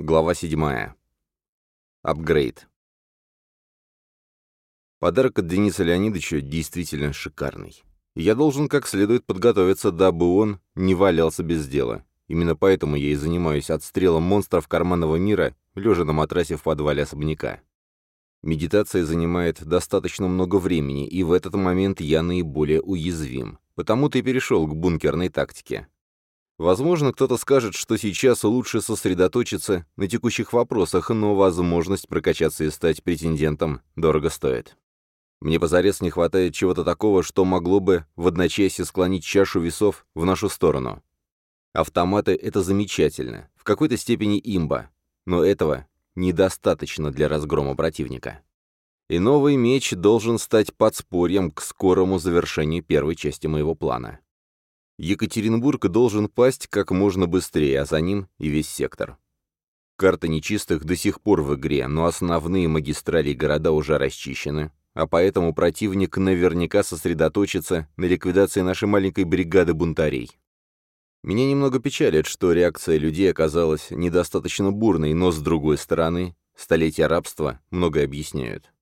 Глава 7. Апгрейд. Подарок от Дениса Леонидовича действительно шикарный. Я должен как следует подготовиться, дабы он не валялся без дела. Именно поэтому я и занимаюсь отстрелом монстров карманного мира, лежа на матрасе в подвале особняка. Медитация занимает достаточно много времени, и в этот момент я наиболее уязвим. Потому-то и перешел к бункерной тактике. Возможно, кто-то скажет, что сейчас лучше сосредоточиться на текущих вопросах, но возможность прокачаться и стать претендентом дорого стоит. Мне позарез не хватает чего-то такого, что могло бы в одночасье склонить чашу весов в нашу сторону. Автоматы — это замечательно, в какой-то степени имба, но этого недостаточно для разгрома противника. И новый меч должен стать подспорьем к скорому завершению первой части моего плана. Екатеринбург должен пасть как можно быстрее, а за ним и весь сектор. Карта нечистых до сих пор в игре, но основные магистрали города уже расчищены, а поэтому противник наверняка сосредоточится на ликвидации нашей маленькой бригады бунтарей. Меня немного печалит, что реакция людей оказалась недостаточно бурной, но, с другой стороны, столетия рабства многое объясняют.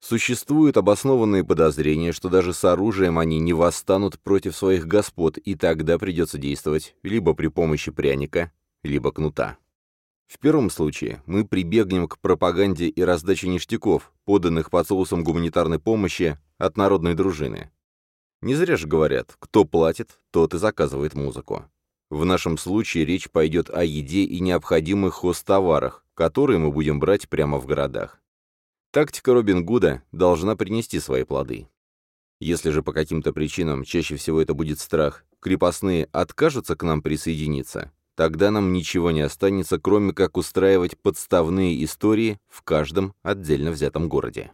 Существуют обоснованные подозрения, что даже с оружием они не восстанут против своих господ, и тогда придется действовать либо при помощи пряника, либо кнута. В первом случае мы прибегнем к пропаганде и раздаче ништяков, поданных под соусом гуманитарной помощи от народной дружины. Не зря же говорят, кто платит, тот и заказывает музыку. В нашем случае речь пойдет о еде и необходимых хозтоварах, которые мы будем брать прямо в городах. Тактика Робин Гуда должна принести свои плоды. Если же по каким-то причинам, чаще всего это будет страх, крепостные откажутся к нам присоединиться, тогда нам ничего не останется, кроме как устраивать подставные истории в каждом отдельно взятом городе.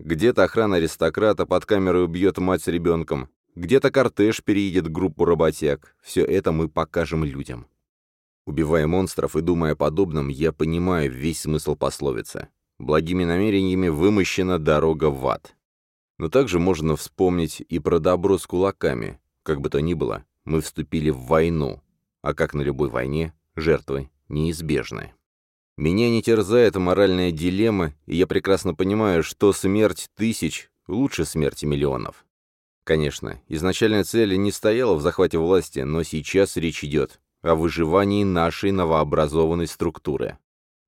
Где-то охрана аристократа под камерой убьет мать с ребенком, где-то кортеж переедет группу работяг. Все это мы покажем людям. Убивая монстров и думая о подобном, я понимаю весь смысл пословицы. Благими намерениями вымощена дорога в ад. Но также можно вспомнить и про добро с кулаками. Как бы то ни было, мы вступили в войну, а как на любой войне, жертвы неизбежны. Меня не терзает моральная дилемма, и я прекрасно понимаю, что смерть тысяч лучше смерти миллионов. Конечно, изначальная цель не стояла в захвате власти, но сейчас речь идет о выживании нашей новообразованной структуры.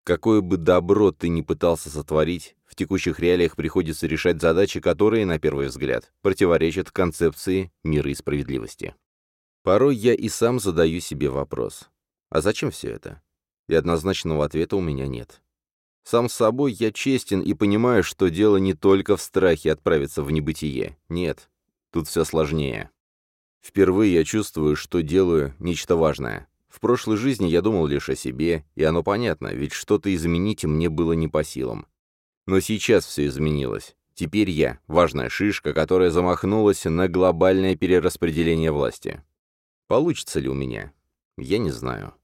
Какое бы добро ты ни пытался сотворить, в текущих реалиях приходится решать задачи, которые, на первый взгляд, противоречат концепции мира и справедливости. Порой я и сам задаю себе вопрос. А зачем все это? И однозначного ответа у меня нет. Сам с собой я честен и понимаю, что дело не только в страхе отправиться в небытие. Нет, тут все сложнее. Впервые я чувствую, что делаю нечто важное. В прошлой жизни я думал лишь о себе, и оно понятно, ведь что-то изменить мне было не по силам. Но сейчас все изменилось. Теперь я — важная шишка, которая замахнулась на глобальное перераспределение власти. Получится ли у меня? Я не знаю.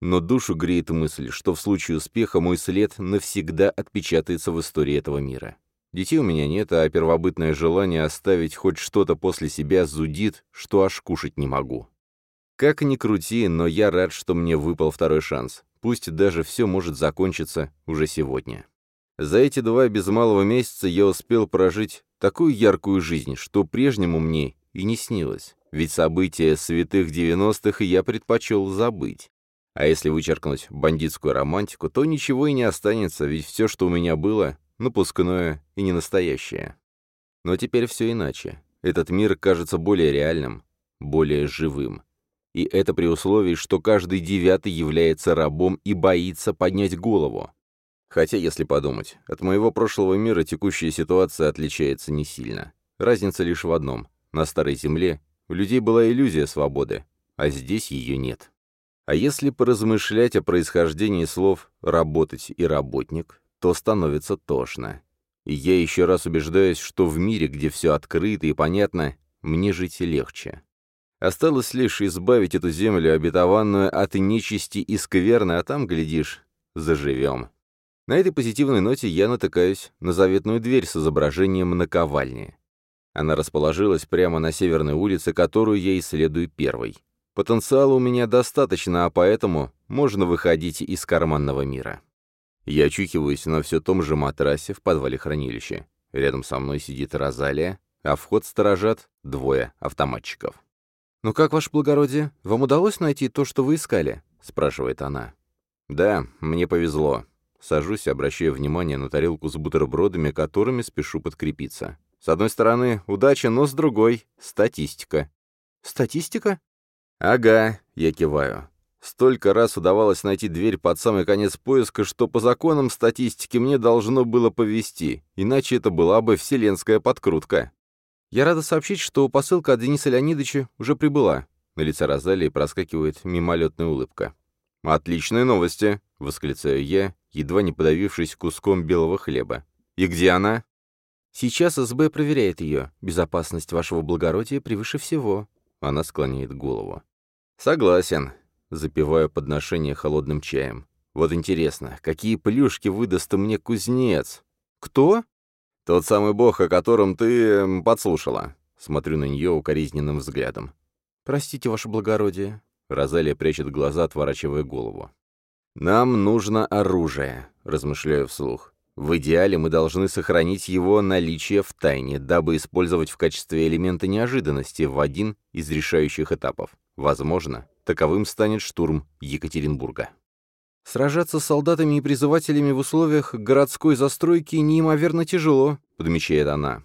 Но душу греет мысль, что в случае успеха мой след навсегда отпечатается в истории этого мира. Детей у меня нет, а первобытное желание оставить хоть что-то после себя зудит, что аж кушать не могу. Как ни крути, но я рад, что мне выпал второй шанс. Пусть даже все может закончиться уже сегодня. За эти два без малого месяца я успел прожить такую яркую жизнь, что прежнему мне и не снилось. Ведь события святых 90-х я предпочел забыть. А если вычеркнуть бандитскую романтику, то ничего и не останется, ведь все, что у меня было, напускное и не настоящее. Но теперь все иначе. Этот мир кажется более реальным, более живым. И это при условии, что каждый девятый является рабом и боится поднять голову. Хотя, если подумать, от моего прошлого мира текущая ситуация отличается не сильно. Разница лишь в одном. На Старой Земле у людей была иллюзия свободы, а здесь ее нет. А если поразмышлять о происхождении слов «работать» и «работник», то становится тошно. И я еще раз убеждаюсь, что в мире, где все открыто и понятно, мне жить легче. Осталось лишь избавить эту землю обетованную от нечисти и скверны, а там, глядишь, заживем. На этой позитивной ноте я натыкаюсь на заветную дверь с изображением наковальни. Она расположилась прямо на северной улице, которую я исследую первой. Потенциала у меня достаточно, а поэтому можно выходить из карманного мира. Я очухиваюсь на все том же матрасе в подвале хранилища. Рядом со мной сидит Розалия, а вход сторожат двое автоматчиков. «Ну как, ваше благородие, вам удалось найти то, что вы искали?» — спрашивает она. «Да, мне повезло». Сажусь, обращая внимание на тарелку с бутербродами, которыми спешу подкрепиться. С одной стороны, удача, но с другой — статистика. «Статистика?» «Ага», — я киваю. Столько раз удавалось найти дверь под самый конец поиска, что по законам статистики мне должно было повести, иначе это была бы вселенская подкрутка. Я рада сообщить, что посылка от Дениса Леонидовича уже прибыла. На лице Розалии проскакивает мимолетная улыбка. «Отличные новости!» — восклицаю я, едва не подавившись куском белого хлеба. «И где она?» «Сейчас СБ проверяет ее. Безопасность вашего благородия превыше всего». Она склоняет голову. «Согласен». Запиваю подношение холодным чаем. «Вот интересно, какие плюшки выдаст мне кузнец?» «Кто?» «Тот самый бог, о котором ты подслушала». Смотрю на нее укоризненным взглядом. «Простите, ваше благородие». Розалия прячет глаза, отворачивая голову. «Нам нужно оружие», — размышляю вслух. «В идеале мы должны сохранить его наличие в тайне, дабы использовать в качестве элемента неожиданности в один из решающих этапов. Возможно, таковым станет штурм Екатеринбурга». «Сражаться с солдатами и призывателями в условиях городской застройки неимоверно тяжело», — подмечает она.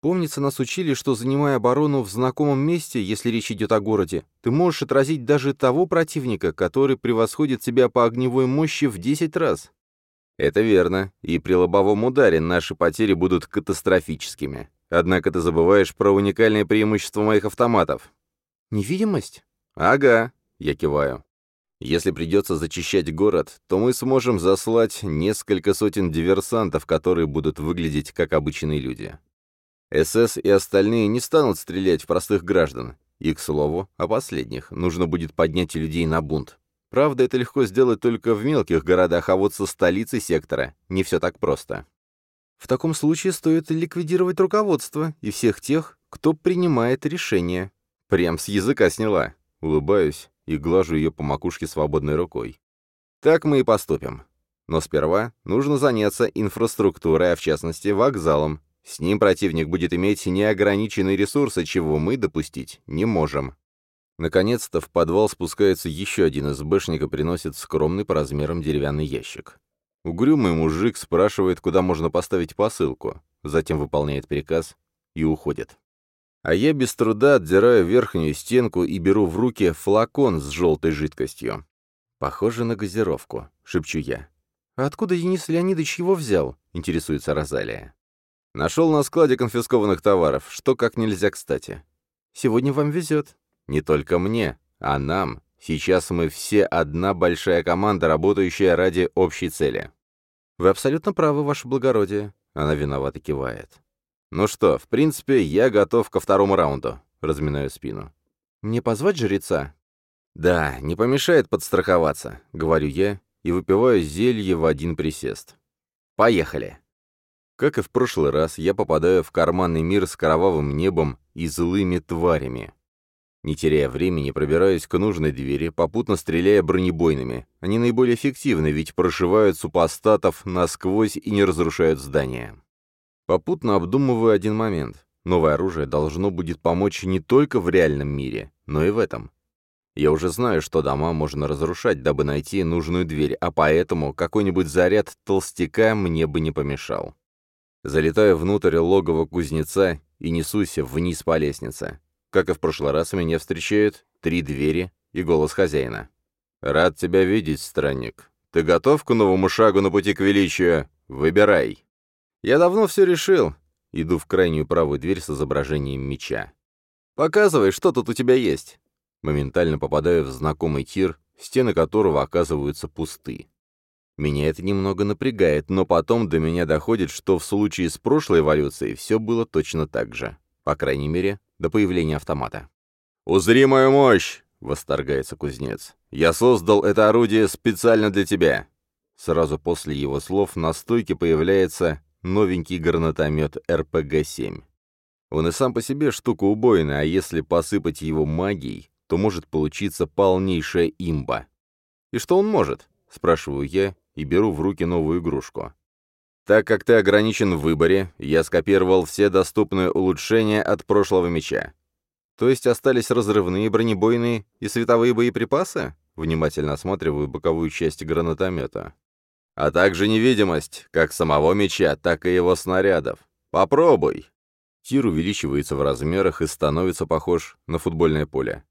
«Помнится, нас учили, что, занимая оборону в знакомом месте, если речь идет о городе, ты можешь отразить даже того противника, который превосходит тебя по огневой мощи в 10 раз». «Это верно, и при лобовом ударе наши потери будут катастрофическими. Однако ты забываешь про уникальное преимущество моих автоматов». «Невидимость?» «Ага», — я киваю. Если придется зачищать город, то мы сможем заслать несколько сотен диверсантов, которые будут выглядеть как обычные люди. СС и остальные не станут стрелять в простых граждан. И, к слову, о последних. Нужно будет поднять людей на бунт. Правда, это легко сделать только в мелких городах, а вот со столицей сектора не все так просто. В таком случае стоит ликвидировать руководство и всех тех, кто принимает решения. Прям с языка сняла. Улыбаюсь и глажу ее по макушке свободной рукой. Так мы и поступим. Но сперва нужно заняться инфраструктурой, а в частности вокзалом. С ним противник будет иметь неограниченные ресурсы, чего мы допустить не можем. Наконец-то в подвал спускается еще один СБшник и приносит скромный по размерам деревянный ящик. Угрюмый мужик спрашивает, куда можно поставить посылку, затем выполняет приказ и уходит. А я без труда отдираю верхнюю стенку и беру в руки флакон с желтой жидкостью. Похоже на газировку, шепчу я. «А откуда Денис Леонидович его взял?» — интересуется Розалия. «Нашел на складе конфискованных товаров, что как нельзя кстати». «Сегодня вам везет». «Не только мне, а нам. Сейчас мы все одна большая команда, работающая ради общей цели». «Вы абсолютно правы, ваше благородие», — она виновато кивает. «Ну что, в принципе, я готов ко второму раунду», — разминаю спину. «Мне позвать жреца?» «Да, не помешает подстраховаться», — говорю я и выпиваю зелье в один присест. «Поехали!» Как и в прошлый раз, я попадаю в карманный мир с кровавым небом и злыми тварями. Не теряя времени, пробираюсь к нужной двери, попутно стреляя бронебойными. Они наиболее эффективны, ведь прошивают супостатов насквозь и не разрушают здания. Попутно обдумываю один момент. Новое оружие должно будет помочь не только в реальном мире, но и в этом. Я уже знаю, что дома можно разрушать, дабы найти нужную дверь, а поэтому какой-нибудь заряд толстяка мне бы не помешал. Залетаю внутрь логова кузнеца и несусь вниз по лестнице. Как и в прошлый раз, меня встречают три двери и голос хозяина. «Рад тебя видеть, странник. Ты готов к новому шагу на пути к величию? Выбирай!» «Я давно все решил». Иду в крайнюю правую дверь с изображением меча. «Показывай, что тут у тебя есть». Моментально попадаю в знакомый тир, стены которого оказываются пусты. Меня это немного напрягает, но потом до меня доходит, что в случае с прошлой эволюцией все было точно так же. По крайней мере, до появления автомата. «Узри мою мощь!» — восторгается кузнец. «Я создал это орудие специально для тебя!» Сразу после его слов на стойке появляется новенький гранатомет РПГ-7. Он и сам по себе штука убойная, а если посыпать его магией, то может получиться полнейшая имба. «И что он может?» — спрашиваю я и беру в руки новую игрушку. Так как ты ограничен в выборе, я скопировал все доступные улучшения от прошлого меча. То есть остались разрывные, бронебойные и световые боеприпасы? Внимательно осматриваю боковую часть гранатомета. А также невидимость, как самого меча, так и его снарядов. Попробуй. Тир увеличивается в размерах и становится похож на футбольное поле.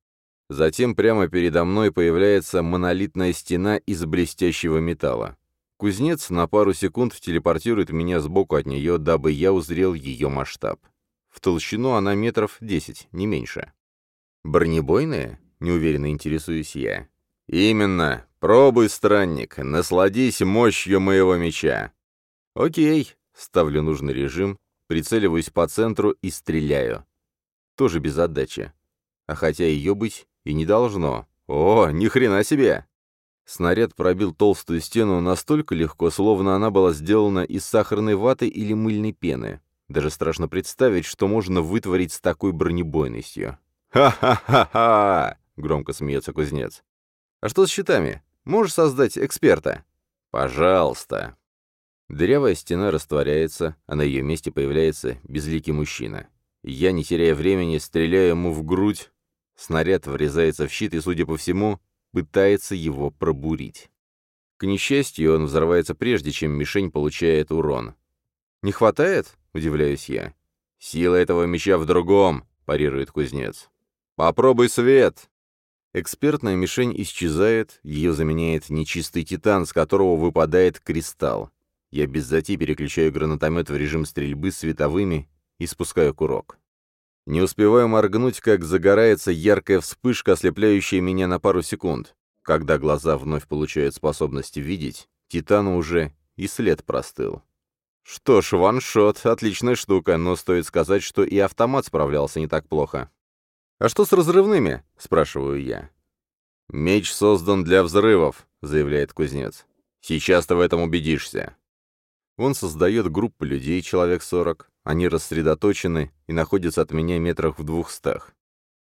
Затем прямо передо мной появляется монолитная стена из блестящего металла. Кузнец на пару секунд телепортирует меня сбоку от нее, дабы я узрел ее масштаб. В толщину она метров десять, не меньше. «Бронебойная?» — неуверенно интересуюсь я. «Именно. Пробуй, странник, насладись мощью моего меча». «Окей». Ставлю нужный режим, прицеливаюсь по центру и стреляю. Тоже без отдачи. А хотя ее быть и не должно. О, ни хрена себе! Снаряд пробил толстую стену настолько легко, словно она была сделана из сахарной ваты или мыльной пены. Даже страшно представить, что можно вытворить с такой бронебойностью. «Ха-ха-ха-ха!» — громко смеется кузнец. «А что с щитами? Можешь создать эксперта?» «Пожалуйста!» Дырявая стена растворяется, а на ее месте появляется безликий мужчина. Я, не теряя времени, стреляю ему в грудь. Снаряд врезается в щит и, судя по всему, пытается его пробурить. К несчастью, он взрывается прежде, чем мишень получает урон. «Не хватает?» — удивляюсь я. «Сила этого меча в другом», — парирует кузнец. «Попробуй свет!» Экспертная мишень исчезает, ее заменяет нечистый титан, с которого выпадает кристалл. Я без затей переключаю гранатомет в режим стрельбы световыми и спускаю курок. Не успеваю моргнуть, как загорается яркая вспышка, ослепляющая меня на пару секунд. Когда глаза вновь получают способность видеть, Титану уже и след простыл. Что ж, ваншот — отличная штука, но стоит сказать, что и автомат справлялся не так плохо. «А что с разрывными?» — спрашиваю я. «Меч создан для взрывов», — заявляет кузнец. «Сейчас ты в этом убедишься». Он создает группу людей, человек сорок. Они рассредоточены и находятся от меня метрах в двухстах.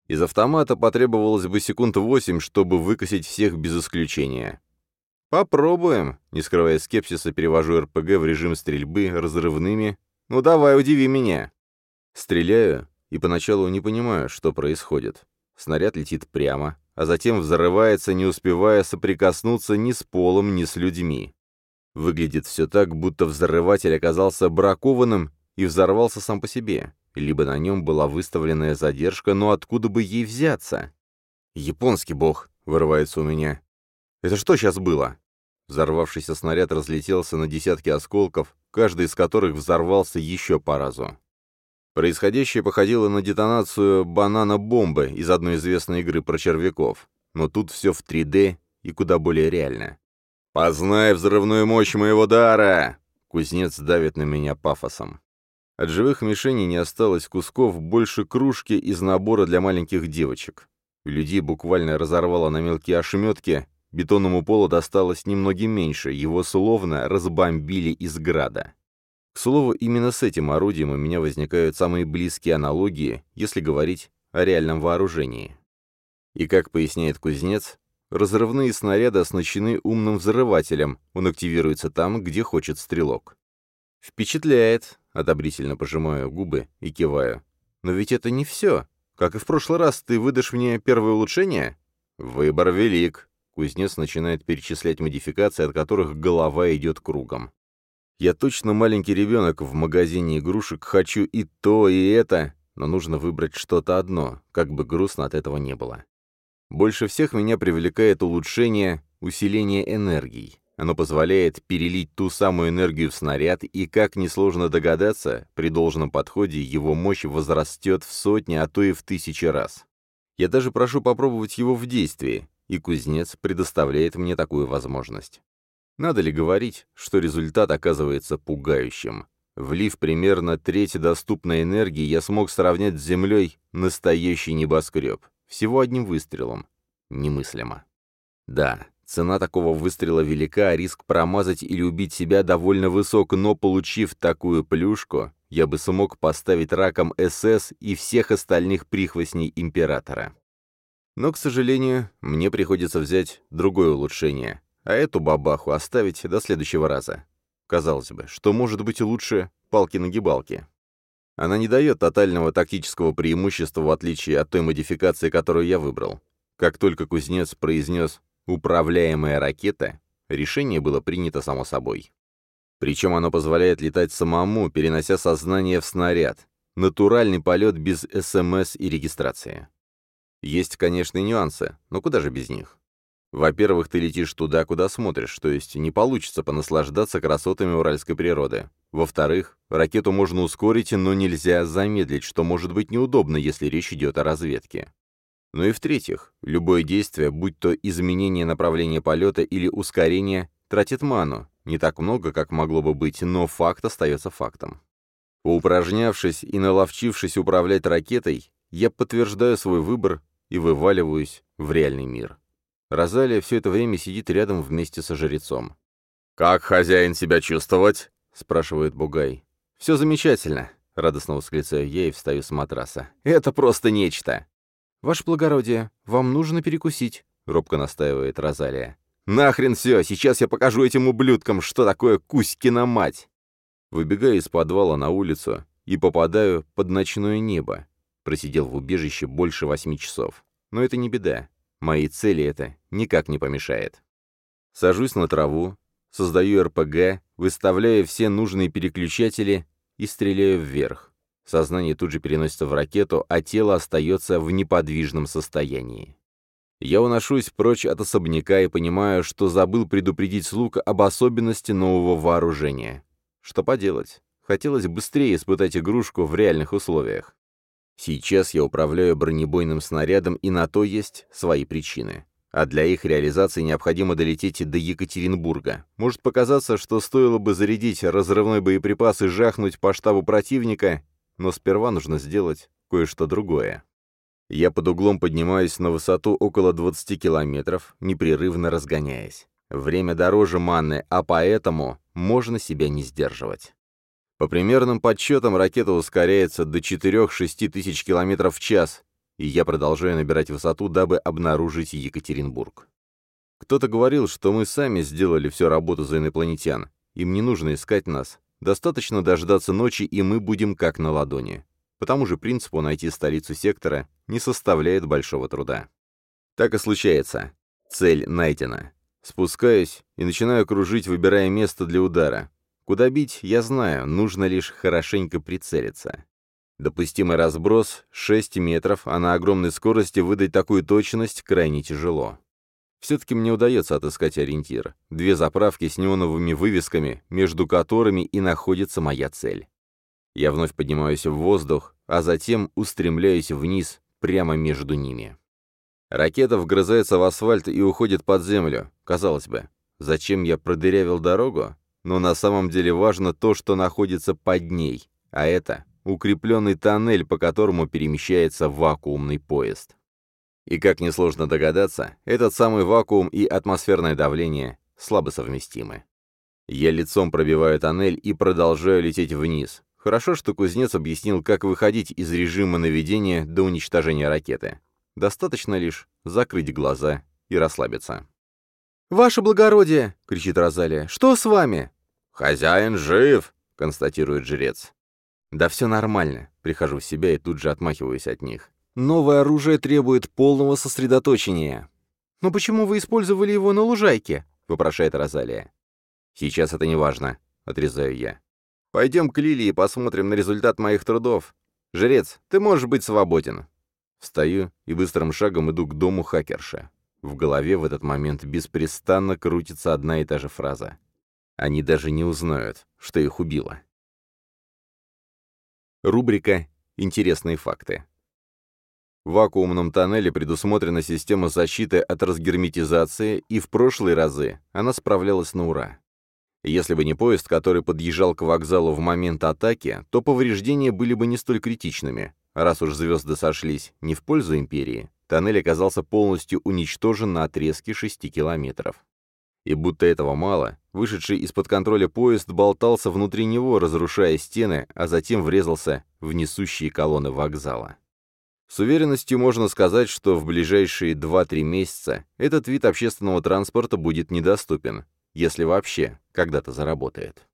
Из автомата потребовалось бы секунд восемь, чтобы выкосить всех без исключения. «Попробуем», — не скрывая скепсиса, перевожу РПГ в режим стрельбы разрывными. «Ну давай, удиви меня». Стреляю и поначалу не понимаю, что происходит. Снаряд летит прямо, а затем взрывается, не успевая соприкоснуться ни с полом, ни с людьми. Выглядит все так, будто взрыватель оказался бракованным и взорвался сам по себе, либо на нем была выставленная задержка, но откуда бы ей взяться? «Японский бог», — вырывается у меня. «Это что сейчас было?» Взорвавшийся снаряд разлетелся на десятки осколков, каждый из которых взорвался еще по разу. Происходящее походило на детонацию банана-бомбы из одной известной игры про червяков, но тут все в 3D и куда более реально. «Познай взрывную мощь моего дара!» Кузнец давит на меня пафосом. От живых мишеней не осталось кусков больше кружки из набора для маленьких девочек. Людей буквально разорвало на мелкие ошметки, бетонному полу досталось немногим меньше, его словно разбомбили из града. К слову, именно с этим орудием у меня возникают самые близкие аналогии, если говорить о реальном вооружении. И как поясняет кузнец, Разрывные снаряды оснащены умным взрывателем, он активируется там, где хочет стрелок. «Впечатляет», — одобрительно пожимаю губы и киваю. «Но ведь это не все. Как и в прошлый раз, ты выдашь мне первое улучшение?» «Выбор велик», — кузнец начинает перечислять модификации, от которых голова идет кругом. «Я точно маленький ребенок в магазине игрушек, хочу и то, и это, но нужно выбрать что-то одно, как бы грустно от этого не было». Больше всех меня привлекает улучшение усиления энергий. Оно позволяет перелить ту самую энергию в снаряд, и, как несложно догадаться, при должном подходе его мощь возрастет в сотни, а то и в тысячи раз. Я даже прошу попробовать его в действии, и кузнец предоставляет мне такую возможность. Надо ли говорить, что результат оказывается пугающим? Влив примерно треть доступной энергии, я смог сравнять с Землей настоящий небоскреб. Всего одним выстрелом. Немыслимо. Да, цена такого выстрела велика, а риск промазать или убить себя довольно высок, но получив такую плюшку, я бы смог поставить раком СС и всех остальных прихвостней Императора. Но, к сожалению, мне приходится взять другое улучшение, а эту бабаху оставить до следующего раза. Казалось бы, что может быть лучше палки-нагибалки. Она не дает тотального тактического преимущества, в отличие от той модификации, которую я выбрал. Как только кузнец произнес «управляемая ракета», решение было принято само собой. Причем оно позволяет летать самому, перенося сознание в снаряд. Натуральный полет без СМС и регистрации. Есть, конечно, нюансы, но куда же без них? Во-первых, ты летишь туда, куда смотришь, то есть не получится понаслаждаться красотами уральской природы. Во-вторых, ракету можно ускорить, но нельзя замедлить, что может быть неудобно, если речь идет о разведке. Ну и в-третьих, любое действие, будь то изменение направления полета или ускорение, тратит ману, не так много, как могло бы быть, но факт остается фактом. Поупражнявшись и наловчившись управлять ракетой, я подтверждаю свой выбор и вываливаюсь в реальный мир. Розалия все это время сидит рядом вместе со жрецом. «Как хозяин себя чувствовать?» — спрашивает Бугай. «Все замечательно», — радостно восклицаю я и встаю с матраса. «Это просто нечто!» «Ваше благородие, вам нужно перекусить», — робко настаивает Розалия. «Нахрен все, сейчас я покажу этим ублюдкам, что такое Кузькина мать!» Выбегаю из подвала на улицу и попадаю под ночное небо, Просидел в убежище больше восьми часов. Но это не беда. Моей цели это никак не помешает. Сажусь на траву, создаю РПГ, выставляю все нужные переключатели и стреляю вверх. Сознание тут же переносится в ракету, а тело остается в неподвижном состоянии. Я уношусь прочь от особняка и понимаю, что забыл предупредить слуг об особенности нового вооружения. Что поделать? Хотелось быстрее испытать игрушку в реальных условиях. Сейчас я управляю бронебойным снарядом, и на то есть свои причины. А для их реализации необходимо долететь до Екатеринбурга. Может показаться, что стоило бы зарядить разрывной боеприпас и жахнуть по штабу противника, но сперва нужно сделать кое-что другое. Я под углом поднимаюсь на высоту около 20 километров, непрерывно разгоняясь. Время дороже манны, а поэтому можно себя не сдерживать. По примерным подсчетам, ракета ускоряется до 4-6 тысяч километров в час, и я продолжаю набирать высоту, дабы обнаружить Екатеринбург. Кто-то говорил, что мы сами сделали всю работу за инопланетян. Им не нужно искать нас. Достаточно дождаться ночи, и мы будем как на ладони. По тому же принципу найти столицу сектора не составляет большого труда. Так и случается. Цель найдена. Спускаюсь и начинаю кружить, выбирая место для удара. Куда бить, я знаю, нужно лишь хорошенько прицелиться. Допустимый разброс — 6 метров, а на огромной скорости выдать такую точность крайне тяжело. Все-таки мне удается отыскать ориентир. Две заправки с неоновыми вывесками, между которыми и находится моя цель. Я вновь поднимаюсь в воздух, а затем устремляюсь вниз, прямо между ними. Ракета вгрызается в асфальт и уходит под землю. Казалось бы, зачем я продырявил дорогу? Но на самом деле важно то, что находится под ней, а это укрепленный тоннель, по которому перемещается вакуумный поезд. И как несложно догадаться, этот самый вакуум и атмосферное давление слабо совместимы. Я лицом пробиваю тоннель и продолжаю лететь вниз. Хорошо, что кузнец объяснил, как выходить из режима наведения до уничтожения ракеты. Достаточно лишь закрыть глаза и расслабиться. «Ваше благородие!» — кричит Розалия. «Что с вами?» «Хозяин жив!» — констатирует жрец. «Да все нормально». Прихожу в себя и тут же отмахиваюсь от них. «Новое оружие требует полного сосредоточения». «Но почему вы использовали его на лужайке?» — вопрошает Розалия. «Сейчас это не важно», — отрезаю я. «Пойдем к Лилии и посмотрим на результат моих трудов. Жрец, ты можешь быть свободен». Встаю и быстрым шагом иду к дому хакерша. В голове в этот момент беспрестанно крутится одна и та же фраза. Они даже не узнают, что их убило. Рубрика «Интересные факты». В вакуумном тоннеле предусмотрена система защиты от разгерметизации, и в прошлые разы она справлялась на ура. Если бы не поезд, который подъезжал к вокзалу в момент атаки, то повреждения были бы не столь критичными. Раз уж звезды сошлись не в пользу Империи, Тоннель оказался полностью уничтожен на отрезке 6 километров. И будто этого мало, вышедший из-под контроля поезд болтался внутри него, разрушая стены, а затем врезался в несущие колонны вокзала. С уверенностью можно сказать, что в ближайшие 2-3 месяца этот вид общественного транспорта будет недоступен, если вообще когда-то заработает.